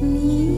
你。